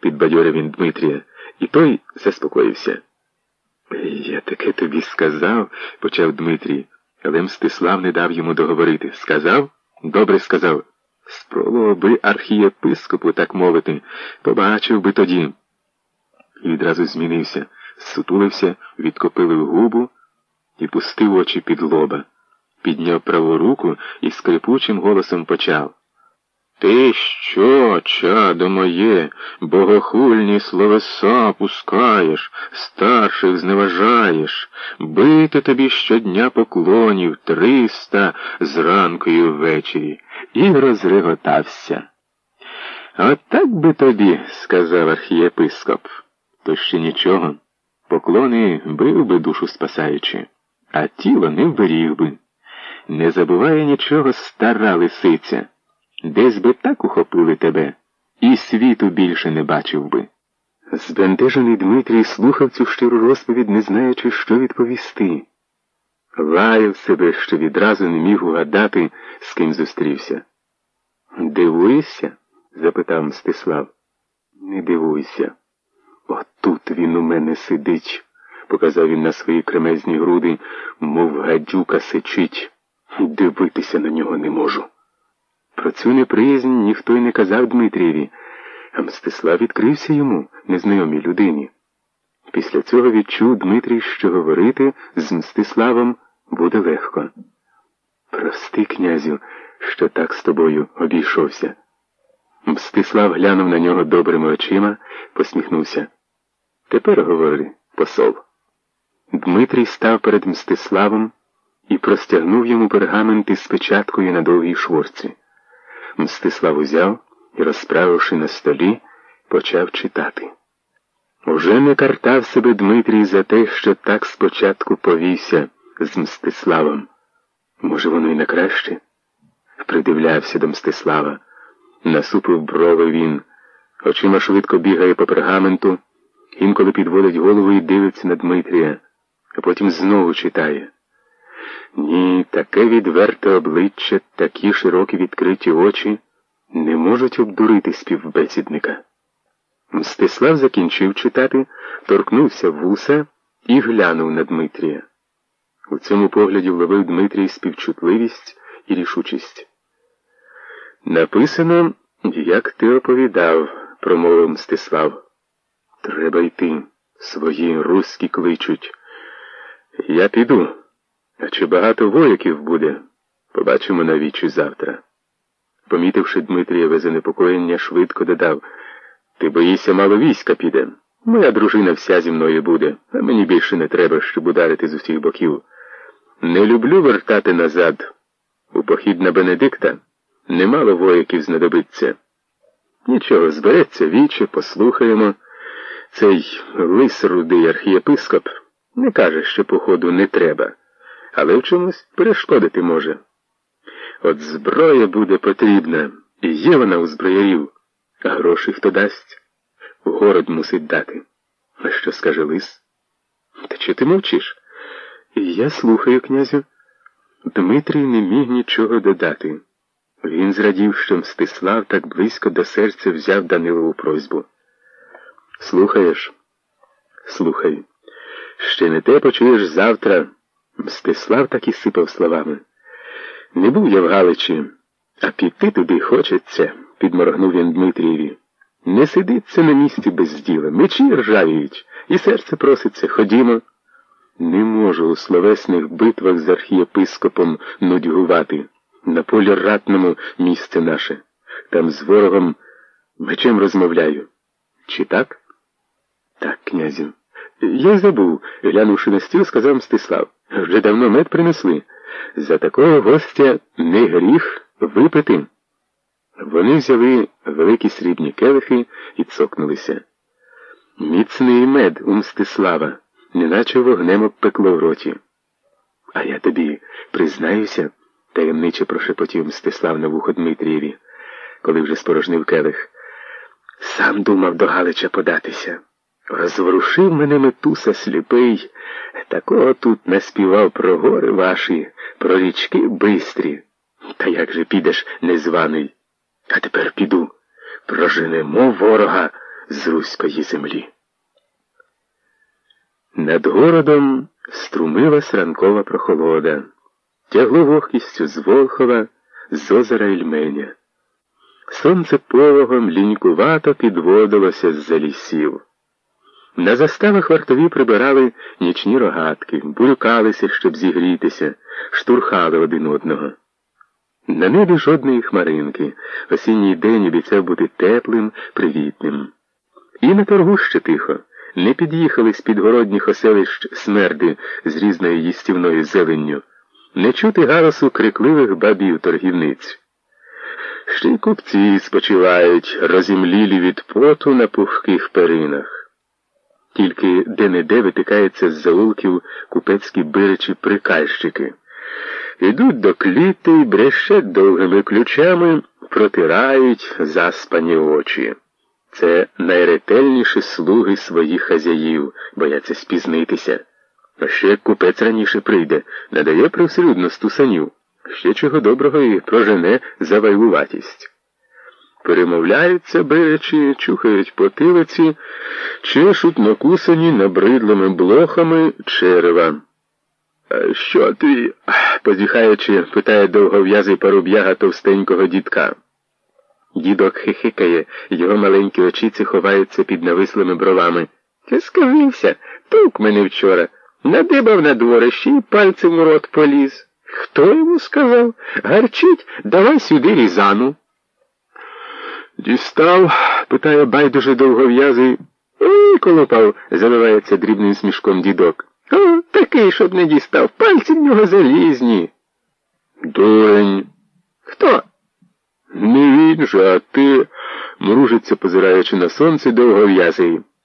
підбадьорив він Дмитрія, і той заспокоївся. Я таке тобі сказав, почав Дмитрій, але Мстислав не дав йому договорити. Сказав? Добре сказав. Спробував би архієпископу, так мовити, побачив би тоді. І відразу змінився, сутулився, відкопилив губу і пустив очі під лоба. Підняв праву руку і скрипучим голосом почав. Ти що, чадо моє, богохульні словеса пускаєш, старших зневажаєш, бити тобі щодня поклонів триста зранку і ввечері, і розреготався. От так би тобі, сказав архієпископ, то ще нічого. Поклони бив би душу спасаючи, а тіло не вберіг би. Не забуває нічого стара лисиця. Десь би так ухопили тебе, і світу більше не бачив би. Збентежений Дмитрій слухав цю щиру розповідь, не знаючи, що відповісти. Лаяв себе, що відразу не міг угадати, з ким зустрівся. Дивуєшся? запитав Мстислав. Не дивуйся. Отут він у мене сидить, показав він на свої кремезні груди, мов гадюка сичить. Дивитися на нього не можу. Про цю неприязнь ніхто й не казав Дмитрієві, а Мстислав відкрився йому, незнайомій людині. Після цього відчув Дмитрій, що говорити з Мстиславом буде легко. Прости, князю, що так з тобою обійшовся. Мстислав глянув на нього добрими очима, посміхнувся. Тепер говори, посол. Дмитрій став перед Мстиславом і простягнув йому пергамент із печаткою на довгій шворці. Мстислав узяв і, розправивши на столі, почав читати. Уже не картав себе Дмитрій за те, що так спочатку повівся з Мстиславом. Може, воно й на краще? Придивлявся до Мстислава, насупив брови він, очима швидко бігає по пергаменту, інколи підводить голову і дивиться на Дмитрія, а потім знову читає. Ні, таке відверте обличчя, такі широкі відкриті очі не можуть обдурити співбесідника. Мстислав закінчив читати, торкнувся вуса і глянув на Дмитрія. У цьому погляді вловив Дмитрій співчутливість і рішучість. Написано, як ти оповідав, промовив Мстислав. Треба йти. Свої руські кличуть. Я піду. А чи багато вояків буде? Побачимо на вічі завтра. Помітивши Дмитрієве занепокоєння, швидко додав Ти боїшся, мало війська піде. Моя дружина вся зі мною буде, а мені більше не треба, щоб ударити з усіх боків. Не люблю вертати назад. У похід на Бенедикта немало вояків знадобиться. Нічого, збереться віче, послухаємо. Цей лис рудий архієпископ не каже, що походу не треба але в чомусь перешкодити може. От зброя буде потрібна, і є вона у зброярів, а гроші хто дасть, город мусить дати. А що скаже лис? Та чи ти мовчиш? Я слухаю, князю. Дмитрій не міг нічого додати. Він зрадів, що Мстислав так близько до серця взяв Данилову просьбу. Слухаєш? Слухай. Ще не те почуєш завтра. Мстислав так і сипав словами. Не був я в Галичі, а піти туди хочеться, підморгнув він Дмитрієві. Не сидиться на місці без діла, мечі ржавіють, і серце проситься, ходімо. Не можу у словесних битвах з архієпископом нудьгувати. На полі ратному місце наше. Там з ворогом мечем розмовляю. Чи так? Так, князю. Я забув, глянувши на стіл, сказав Мстислав. Вже давно мед принесли. За такого гостя не гріх випити. Вони взяли великі срібні келихи і цокнулися. Міцний мед у Мстислава, неначе вогнем обпекло в роті. А я тобі признаюся, таємниче прошепотів Мстислав на вухо Дмитрієві, коли вже спорожнив келих. Сам думав до Галича податися. Розворушив мене метуса сліпий, такого тут наспівав про гори ваші, про річки бистрі. Та як же підеш незваний? А тепер піду. Проженемо ворога з руської землі. Над городом струмилась ранкова прохолода, тягло вогкістю з Волхова, з озера Ільменя. Сонце пологом лінькувато підводилося з за лісів. На заставах вартові прибирали нічні рогатки, бурюкалися, щоб зігрітися, штурхали один одного. На небі жодної хмаринки, осінній день обіцяв бути теплим, привітним. І на торгу ще тихо. Не під'їхали з підгородніх оселищ смерди з різною їстівною зеленню, не чути галасу крикливих бабів торгівниць. Ще й купці спочивають, розімлілі від поту на пухких перинах. Тільки де-не-де витикаються з заулків купецькі биричі прикальщики. Ідуть до кліти й брещать довгими ключами, протирають заспані очі. Це найретельніші слуги своїх хазяїв, бояться спізнитися. А ще купець раніше прийде, надає привселюдно стусанів, ще чого доброго і прожене завайлуватість. Перемовляються беречі, чухають потилиці, чешуть накусані набридлими блохами черева. «А Що ти? позіхаючи, питає довгов'язий паруб'яга товстенького дідка. Дідок хихикає, його маленькі очіці ховаються під навислими бровами. Ти скажився, тук мене вчора. Надибав на дворищі і пальцем у рот поліз. Хто йому сказав? Гарчить, давай сюди різану. Дістав? питає байдуже довгов'язий. Ой, колопав, заливається дрібним смішком дідок. О, такий, щоб не дістав. Пальці в нього залізні. Дурень. Хто? Не він же, а ти, мружиться, позираючи на сонце довгов'язий.